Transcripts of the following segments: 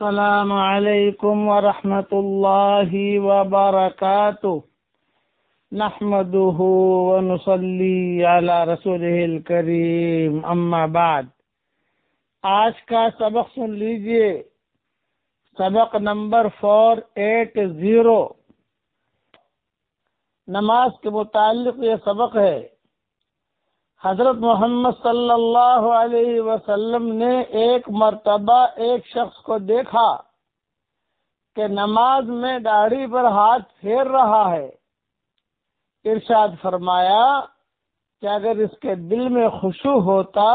السلام علیکم ورحمۃ اللہ وبرکاتہ۔ نحمده ونصلي على رسوله الكريم اما بعد۔ آج کا سبق سن لیجیے۔ سبق نمبر فور ایٹ زیرو۔ نماز کے متعلق یہ سبق ہے۔ حضرت محمد صلی اللہ علیہ وسلم نے ایک مرتبہ ایک شخص کو دیکھا کہ نماز میں داڑھی پر ہاتھ پھیر رہا ہے۔ ارشاد فرمایا کہ اگر اس کے دل میں خوشو ہوتا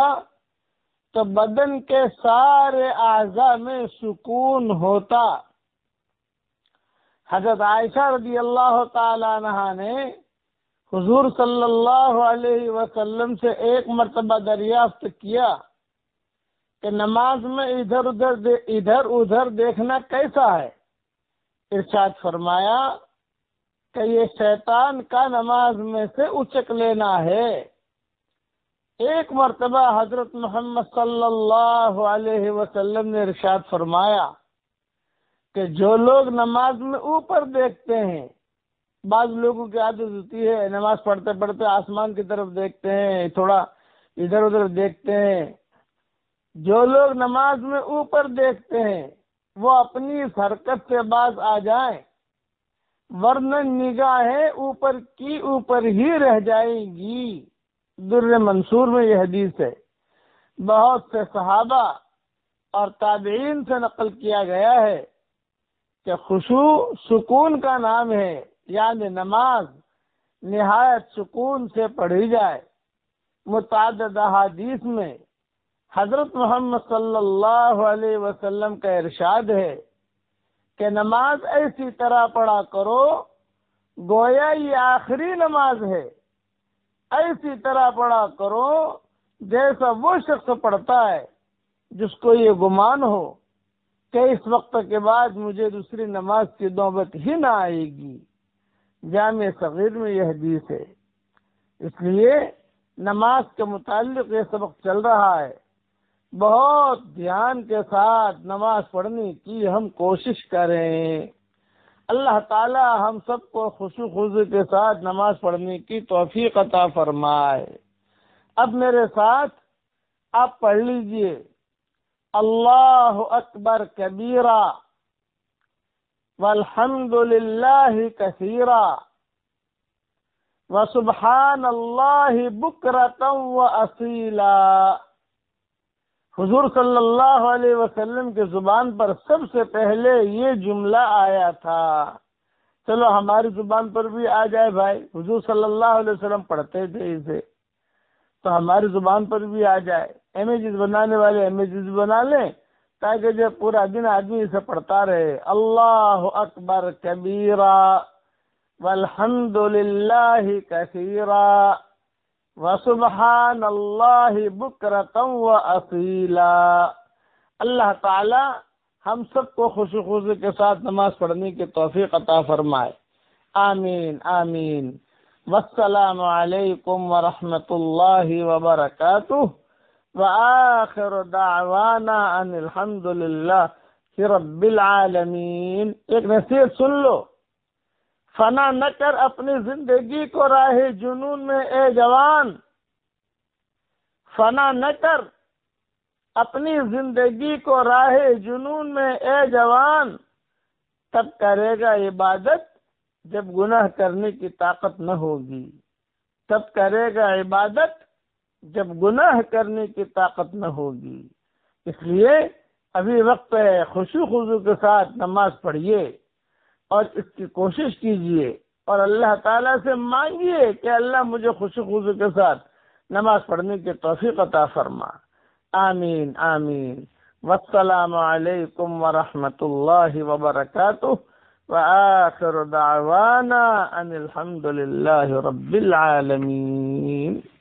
تو بدن کے سارے اعضاء میں سکون ہوتا۔ حضرت عائشہ رضی اللہ تعالی عنہ نے حضور صلی اللہ علیہ وسلم سے ایک مرتبہ دریافت کیا کہ نماز میں ادھر ادھر ادھر ادھر دیکھنا کیسا ہے؟ ارشاد فرمایا کہ یہ شیطان کا نماز میں سے اچک لینا ہے۔ ایک مرتبہ حضرت محمد صلی اللہ علیہ وسلم نے ارشاد فرمایا کہ جو لوگ نماز میں اوپر دیکھتے ہیں بعض لوگوں کی عادت ہوتی ہے، نماز پڑھتے پڑھتے آسمان کی طرف دیکھتے ہیں، تھوڑا ادھر ادھر دیکھتے ہیں۔ جو لوگ نماز میں اوپر دیکھتے ہیں، وہ اپنی اس حرکت سے باز آ جائیں۔ ورنہ نگاہیں اوپر کی اوپر ہی رہ جائیں گی۔ در منصور میں یہ حدیث ہے۔ بہت سے صحابہ اور تابعین سے نقل کیا گیا ہے کہ خوشو سکون کا نام ہے۔ یعنی نماز نہایت سکون سے پڑھی جائے۔ متعدد حدیث میں حضرت محمد صلی اللہ علیہ وسلم کا ارشاد ہے کہ نماز ایسی طرح پڑھا کرو، گویا یہ آخری نماز ہے۔ ایسی طرح پڑھا کرو جیسا وہ شخص پڑھتا ہے جس کو یہ گمان ہو کہ اس وقت کے بعد مجھے دوسری نماز کی نوبت ہی نہ آئے گی۔ جامع صغیر میں یہ حدیث ہے۔ اس لیے نماز کے متعلق یہ سبق چل رہا ہے۔ بہت دھیان کے ساتھ نماز پڑھنے کی ہم کوشش کریں۔ اللہ تعالی ہم سب کو خوشو خوشی کے ساتھ نماز پڑھنے کی توفیق عطا فرمائے۔ اب میرے ساتھ آپ پڑھ لیجیے۔ اللہ اکبر کبیرہ۔ والحمد للہ کثیرہ وسبحان اللہ بکرتم و اصیلا حضور صلی اللہ علیہ وسلم کے زبان پر سب سے پہلے یہ جملہ آیا تھا۔ چلو ہماری زبان پر بھی آ جائے بھائی، حضور صلی اللہ علیہ وسلم پڑھتے تھے اسے۔ تو ہماری زبان پر بھی آ جائے۔ امیجز بنانے والے امیجز بنا لیں۔ تاکہ جو پورا دن آدمی اسے پڑھتا رہے۔ اللہ اکبر کبیرا والحمد للہ کثیرا وسبحان اللہ بکرتم و اصیلا اللہ تعالی ہم سب کو خوشی خوشی کے ساتھ نماز پڑھنے کی توفیق عطا فرمائے۔ آمین آمین۔ والسلام علیکم ورحمۃ اللہ وبرکاتہ۔ وآخر دعوانا ان الحمد للہ رب العالمین۔ ایک نصیحت سن لو۔ فنا نہ کر اپنی زندگی کو راہ جنون میں، اے جوان۔ فنا نہ کر اپنی زندگی کو راہ جنون میں، اے جوان۔ تب کرے گا عبادت جب گناہ کرنے کی طاقت نہ ہوگی۔ تب کرے گا عبادت جب گناہ کرنے کی طاقت نہ ہوگی۔ اس لیے ابھی وقت ہے خوشی خوشی کے ساتھ نماز پڑھیے اور اس کی کوشش کیجیے اور اللہ تعالیٰ سے مانگیے کہ اللہ مجھے خوشی خوشی کے ساتھ نماز پڑھنے کی توفیق عطا فرما۔ آمین آمین۔ والسلام علیکم ورحمۃ اللہ وبرکاتہ۔ وآخر دعوانا ان الحمد للہ رب العالمین۔